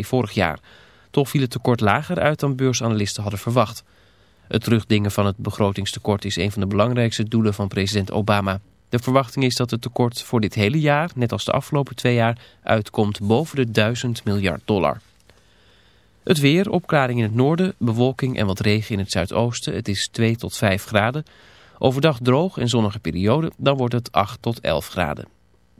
vorig jaar. Toch viel het tekort lager uit dan beursanalisten hadden verwacht. Het terugdingen van het begrotingstekort is een van de belangrijkste doelen van president Obama. De verwachting is dat het tekort voor dit hele jaar, net als de afgelopen twee jaar, uitkomt boven de 1000 miljard dollar. Het weer, opklaring in het noorden, bewolking en wat regen in het zuidoosten. Het is 2 tot 5 graden. Overdag droog en zonnige periode, dan wordt het 8 tot 11 graden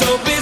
so big.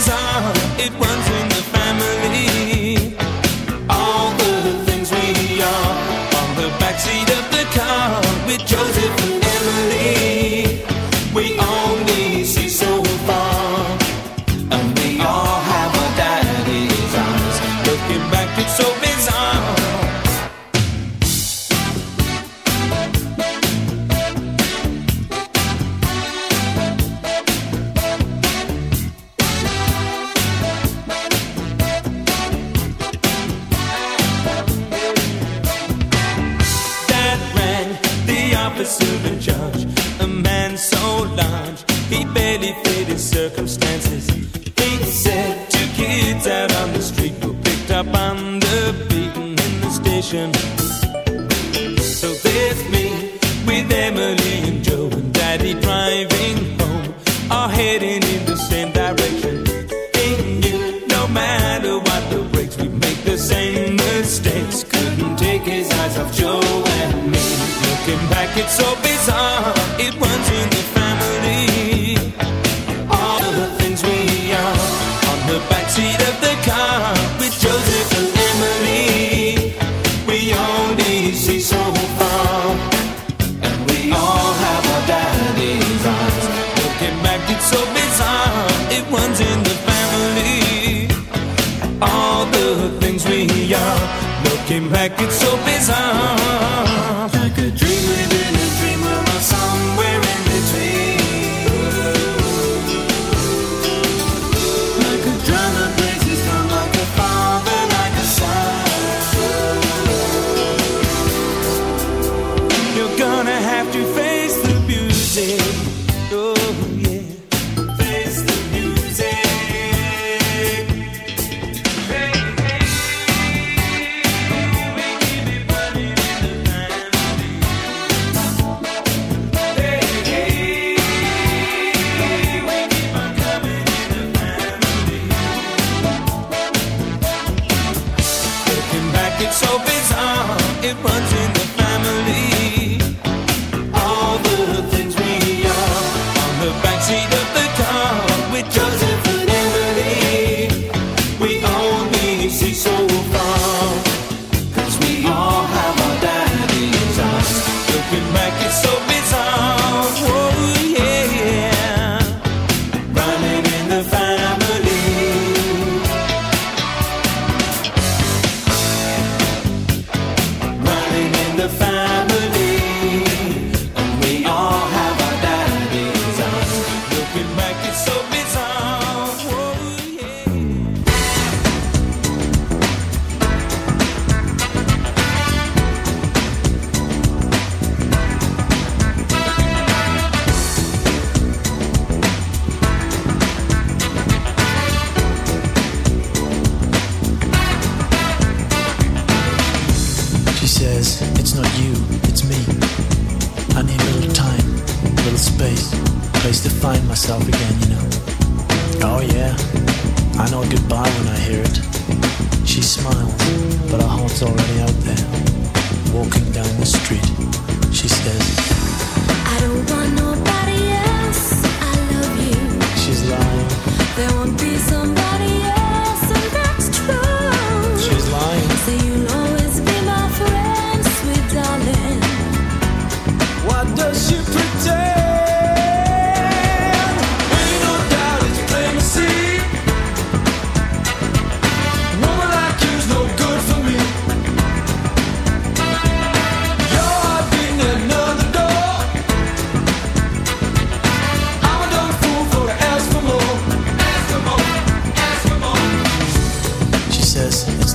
It's so big.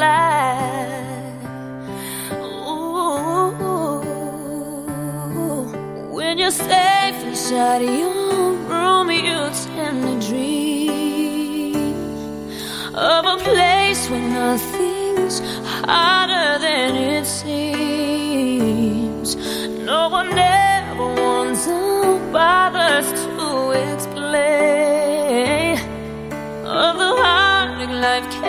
lie. Ooh, when you're safe inside your room, you tend to dream of a place where nothing's harder than it seems. No one ever wants or bothers to explain of the heartache life.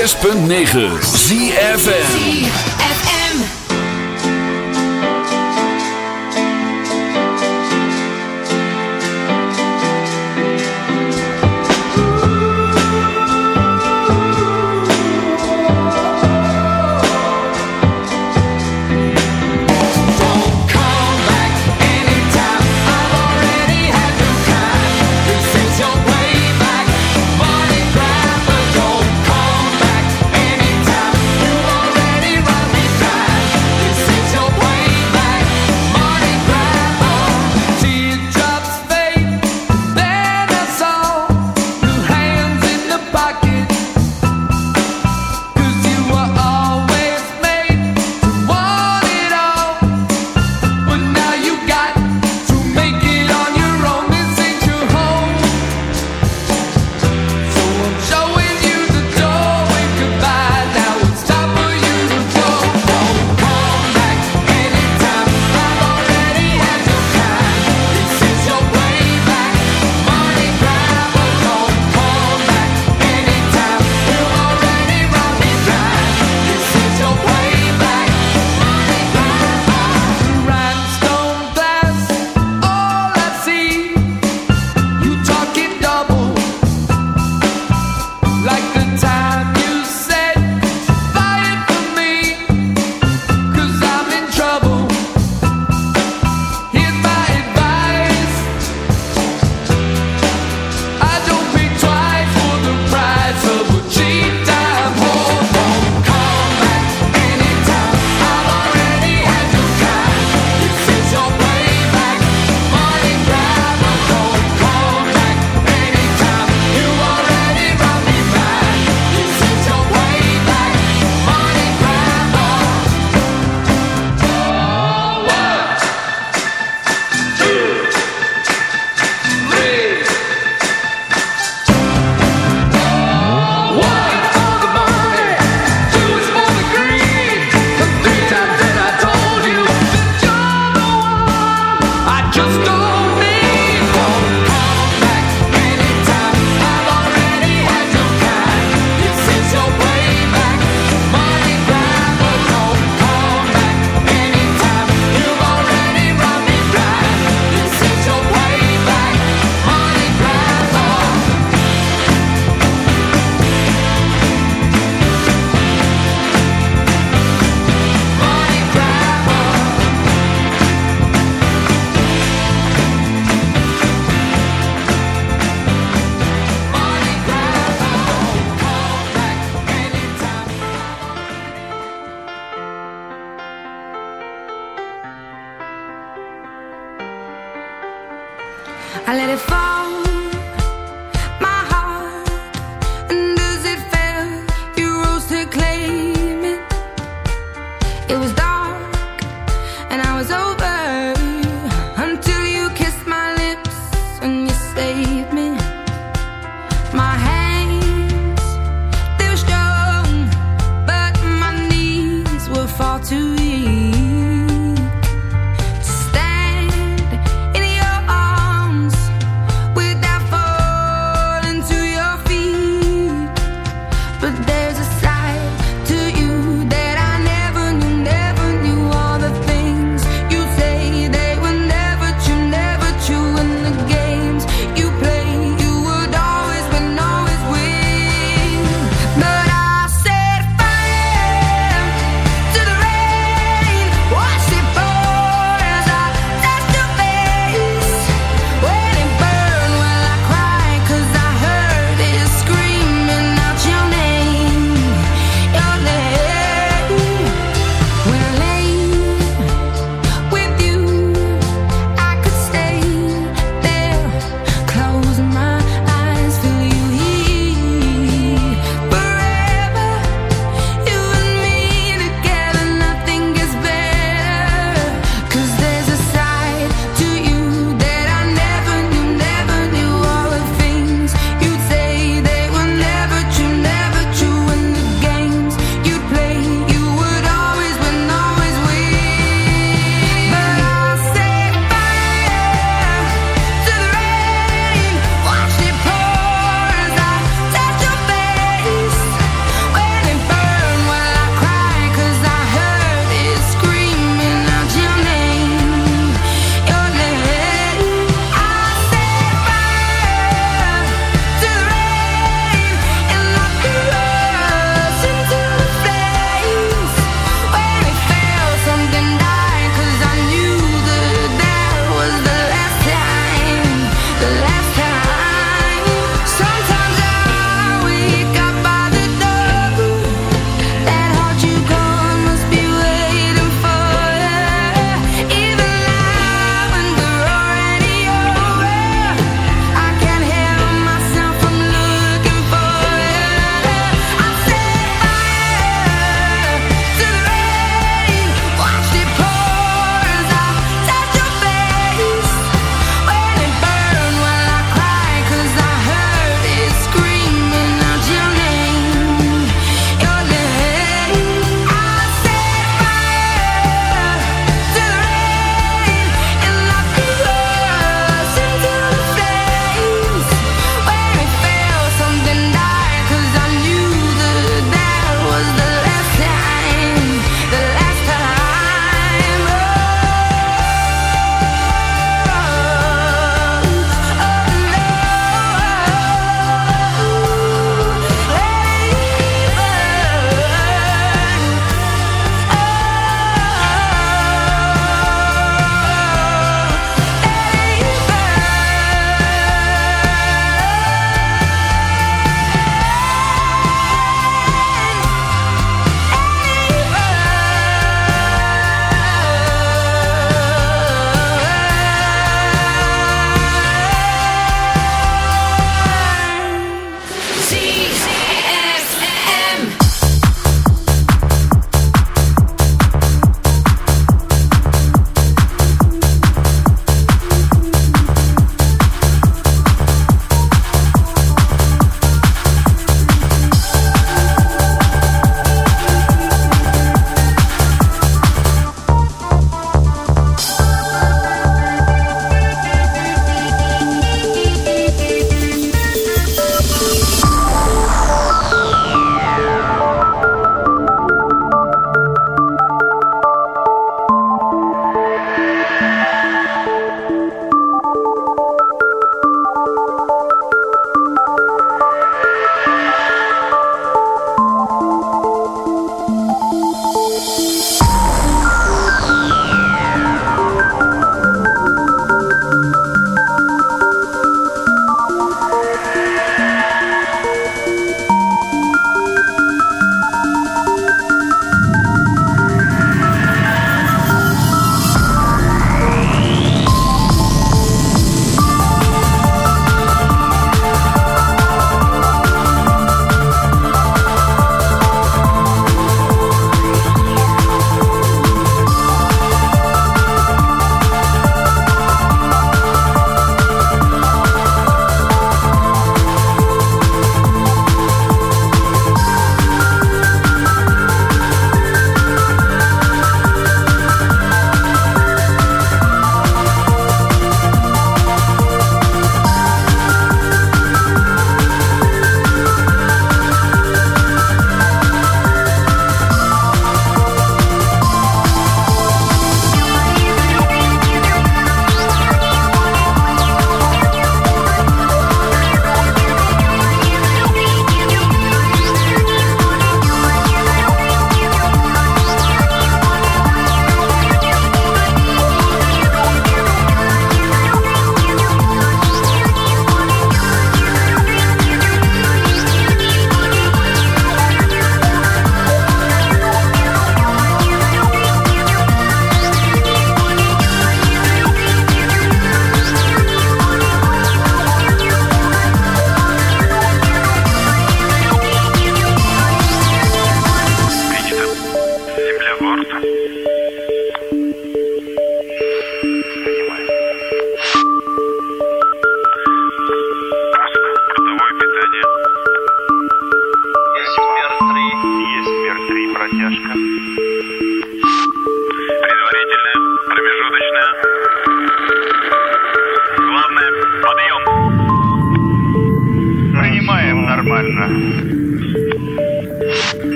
106.9 ZFM.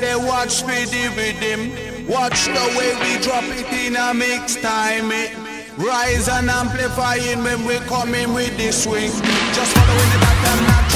They watch me with him. Watch the way we drop it in a mix time it. Rise and amplifying when we coming with the swing. Just following it up and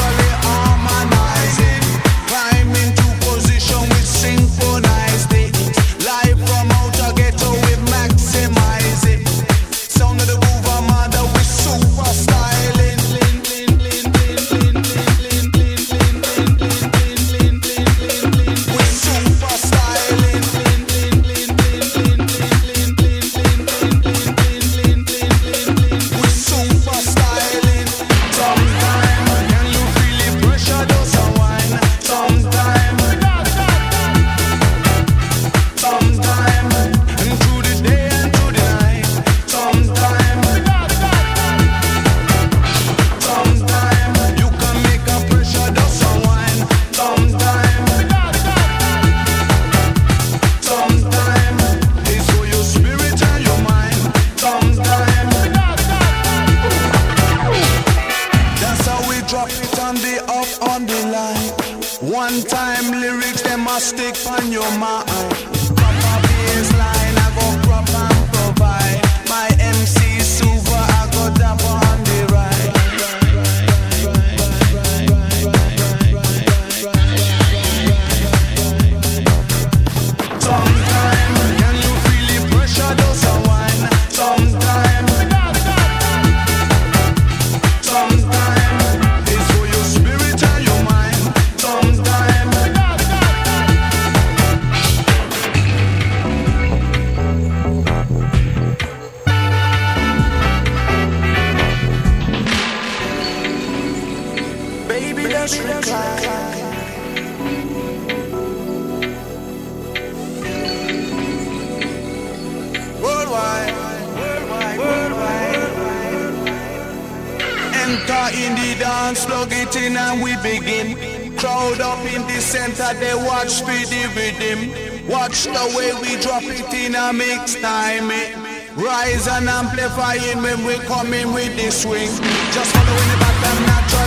next time. Eh? Rise and amplify it when we coming with the swing. Just following the pattern natural.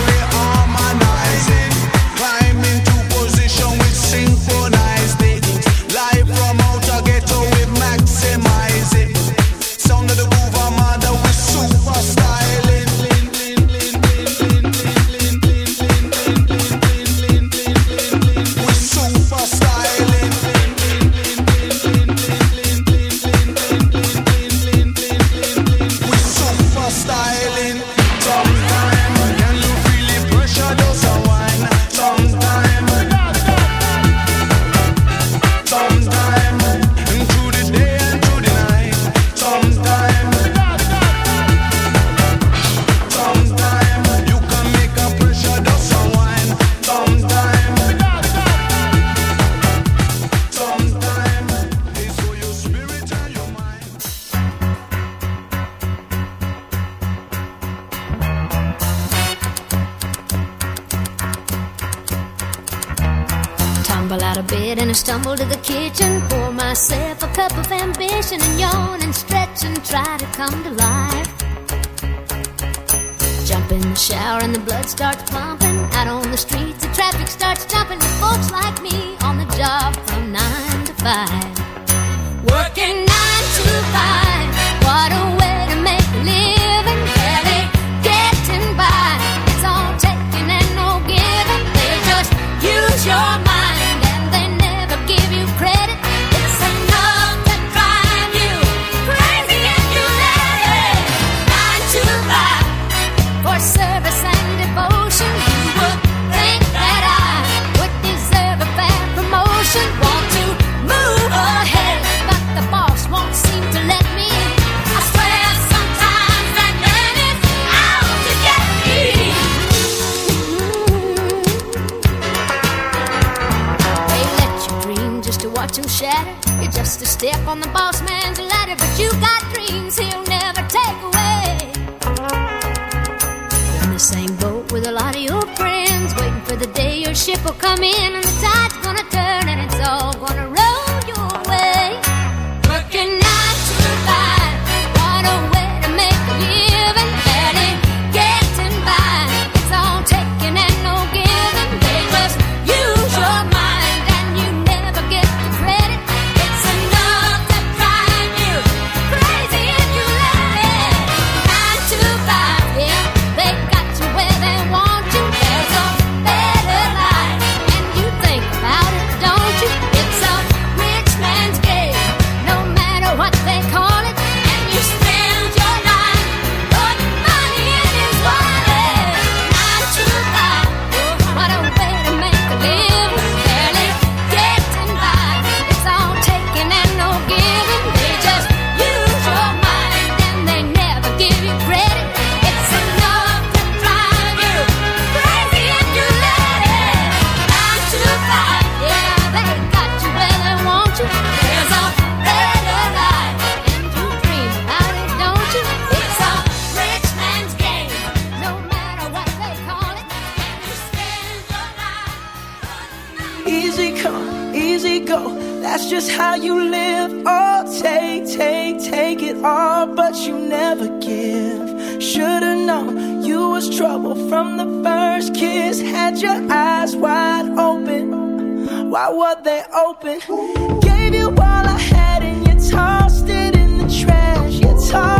people come in first kiss had your eyes wide open. Why were they open? Gave you all I had and you tossed it in the trash. You tossed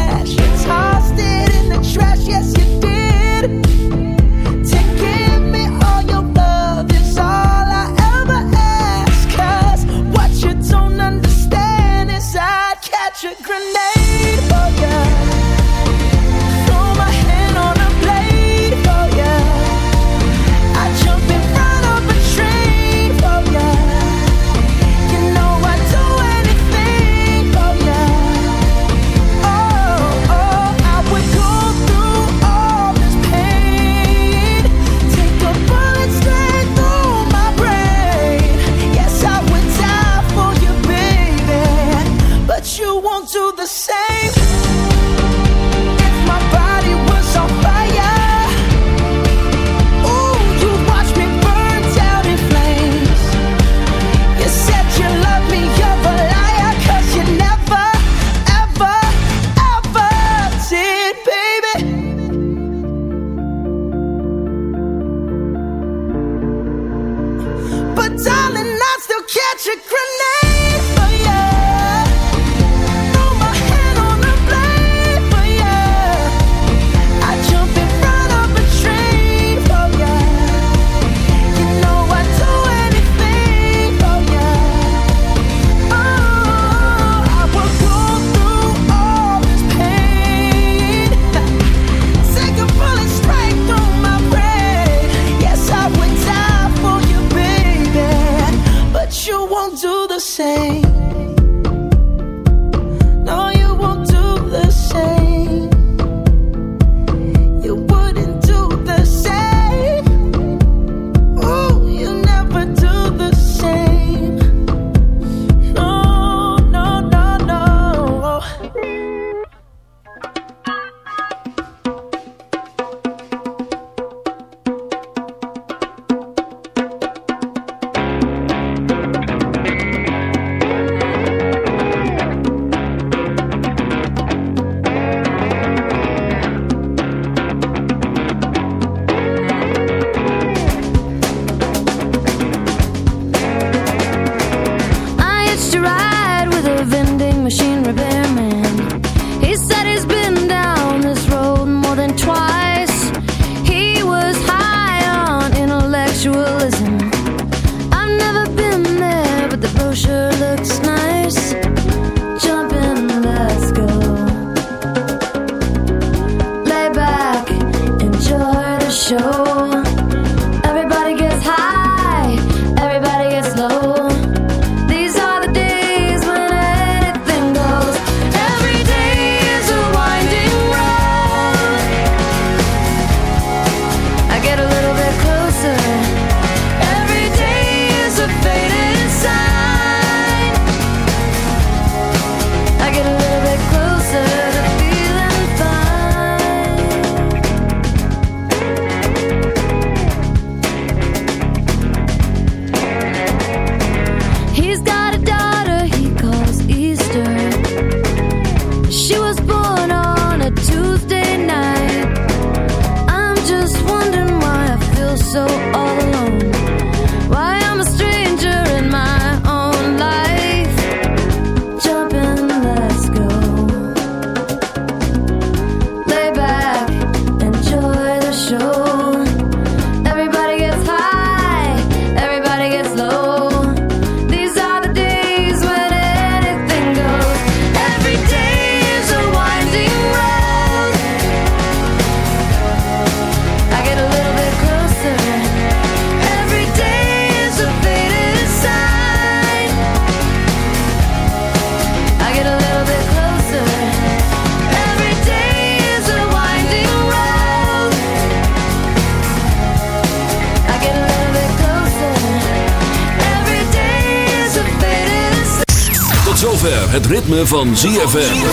Zover het ritme van ZFM.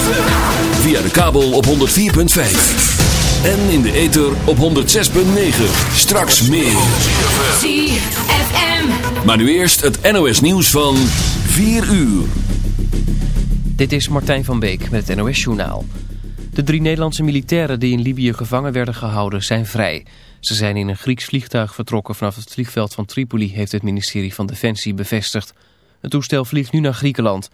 Via de kabel op 104.5. En in de ether op 106.9. Straks meer. ZFM. Maar nu eerst het NOS nieuws van 4 uur. Dit is Martijn van Beek met het NOS Journaal. De drie Nederlandse militairen die in Libië gevangen werden gehouden zijn vrij. Ze zijn in een Grieks vliegtuig vertrokken vanaf het vliegveld van Tripoli, heeft het ministerie van Defensie bevestigd. Het toestel vliegt nu naar Griekenland.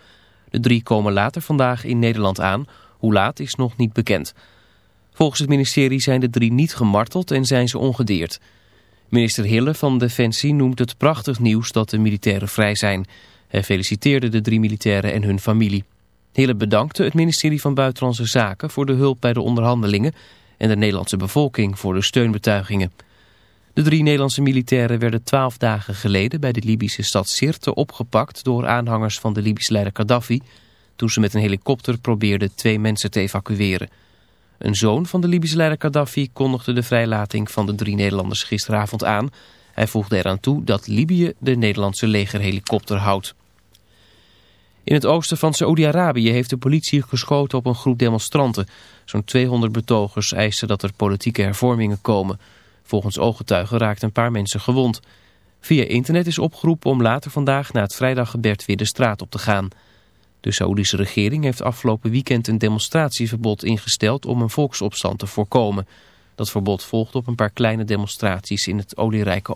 De drie komen later vandaag in Nederland aan. Hoe laat is nog niet bekend. Volgens het ministerie zijn de drie niet gemarteld en zijn ze ongedeerd. Minister Hille van Defensie noemt het prachtig nieuws dat de militairen vrij zijn. Hij feliciteerde de drie militairen en hun familie. Hille bedankte het ministerie van Buitenlandse Zaken voor de hulp bij de onderhandelingen en de Nederlandse bevolking voor de steunbetuigingen. De drie Nederlandse militairen werden twaalf dagen geleden bij de Libische stad Sirte opgepakt door aanhangers van de Libische leider Gaddafi toen ze met een helikopter probeerden twee mensen te evacueren. Een zoon van de Libische leider Gaddafi kondigde de vrijlating van de drie Nederlanders gisteravond aan. Hij voegde eraan toe dat Libië de Nederlandse legerhelikopter houdt. In het oosten van Saoedi-Arabië heeft de politie geschoten op een groep demonstranten. Zo'n 200 betogers eisten dat er politieke hervormingen komen. Volgens ooggetuigen raakten een paar mensen gewond. Via internet is opgeroepen om later vandaag na het vrijdaggebed weer de straat op te gaan. De Saoedische regering heeft afgelopen weekend een demonstratieverbod ingesteld om een volksopstand te voorkomen. Dat verbod volgt op een paar kleine demonstraties in het olierijke